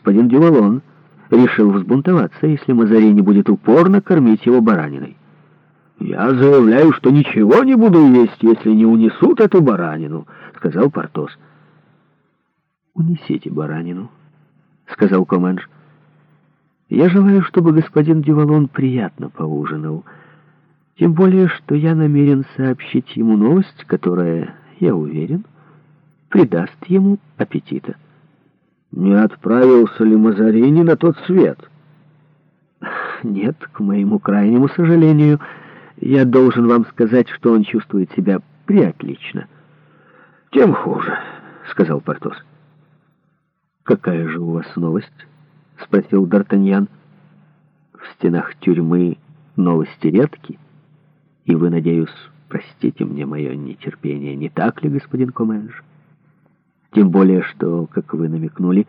господин Дювалон решил взбунтоваться, если Мазари не будет упорно кормить его бараниной. «Я заявляю, что ничего не буду есть, если не унесут эту баранину», — сказал Портос. «Унесите баранину», — сказал Коменш. «Я желаю, чтобы господин Дювалон приятно поужинал, тем более, что я намерен сообщить ему новость, которая, я уверен, придаст ему аппетита». Не отправился ли Мазарини на тот свет? Нет, к моему крайнему сожалению, я должен вам сказать, что он чувствует себя приотлично. Тем хуже, сказал Портос. Какая же у вас новость? Спросил Д'Артаньян. В стенах тюрьмы новости редки, и вы, надеюсь, простите мне мое нетерпение, не так ли, господин Коменж? Тем более, что, как вы намекнули,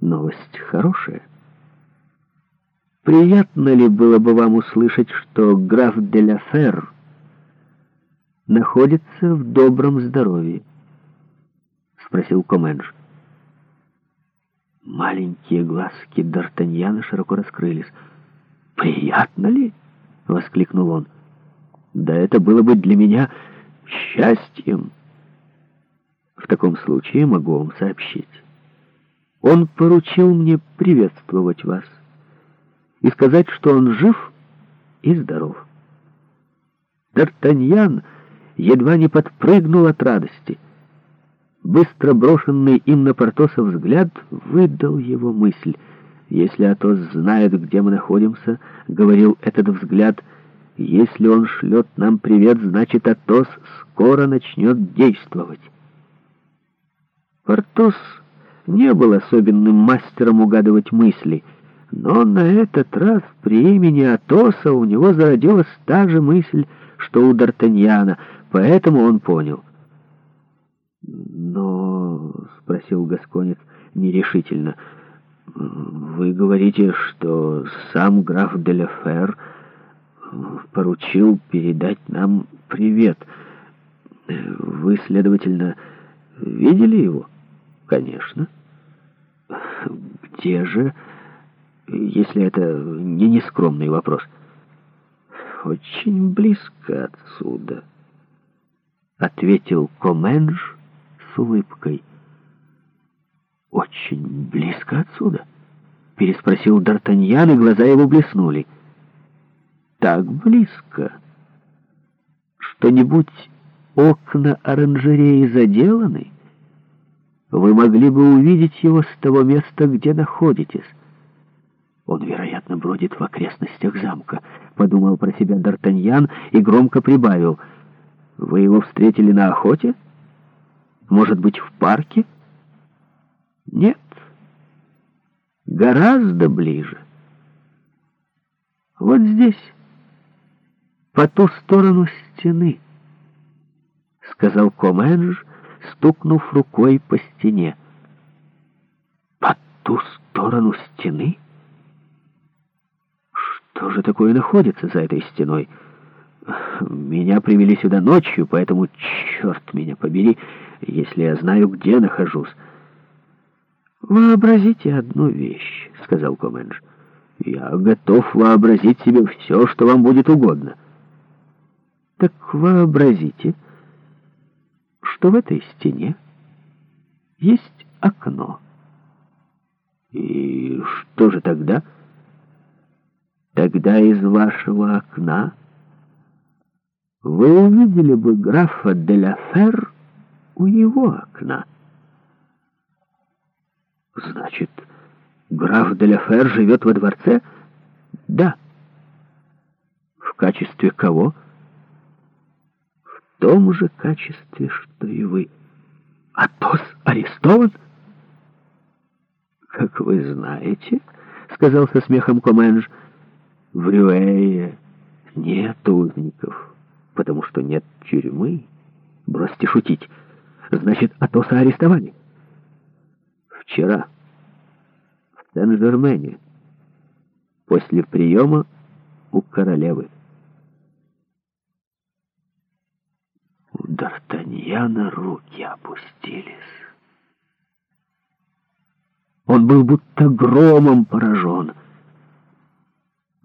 новость хорошая. Приятно ли было бы вам услышать, что граф де ла Фер находится в добром здоровье? Спросил Коменш. Маленькие глазки Д'Артаньяна широко раскрылись. «Приятно ли?» — воскликнул он. «Да это было бы для меня счастьем!» В таком случае могу вам сообщить. Он поручил мне приветствовать вас и сказать, что он жив и здоров. Д'Артаньян едва не подпрыгнул от радости. Быстро брошенный им на Портоса взгляд выдал его мысль. «Если Атос знает, где мы находимся», — говорил этот взгляд, — «если он шлет нам привет, значит, Атос скоро начнет действовать». Портос не был особенным мастером угадывать мысли, но на этот раз при имени Атоса у него зародилась та же мысль, что у Д'Артаньяна, поэтому он понял. «Но...» — спросил Гасконец нерешительно. «Вы говорите, что сам граф Деляфер поручил передать нам привет. Вы, следовательно, видели его?» Конечно. Где же, если это не нескромный вопрос? Очень близко отсюда, ответил Коменж с улыбкой. Очень близко отсюда, переспросил Д'Артаньян, и глаза его блеснули. Так близко. Что-нибудь окна оранжереи заделаны? вы могли бы увидеть его с того места, где находитесь. Он, вероятно, бродит в окрестностях замка, подумал про себя Д'Артаньян и громко прибавил. Вы его встретили на охоте? Может быть, в парке? Нет. Гораздо ближе. Вот здесь, по ту сторону стены, сказал Коменж, — стукнув рукой по стене. По ту сторону стены? Что же такое находится за этой стеной? Меня привели сюда ночью, поэтому, черт меня побери, если я знаю, где нахожусь. «Вообразите одну вещь», — сказал Комендж. «Я готов вообразить себе все, что вам будет угодно». «Так вообразите» что в этой стене есть окно. И что же тогда? Тогда из вашего окна вы увидели бы графа де ла Фер у его окна. Значит, граф де ла Фер живет во дворце? Да. В качестве кого? — том же качестве, что и вы. Атос арестован? Как вы знаете, сказал со смехом Коменж, в Рюэе нет узников, потому что нет тюрьмы. Бросьте шутить. Значит, Атоса арестовали? Вчера. В Сен-Жермене. После приема у королевы. Д'Артаньяна руки опустились. Он был будто громом поражен —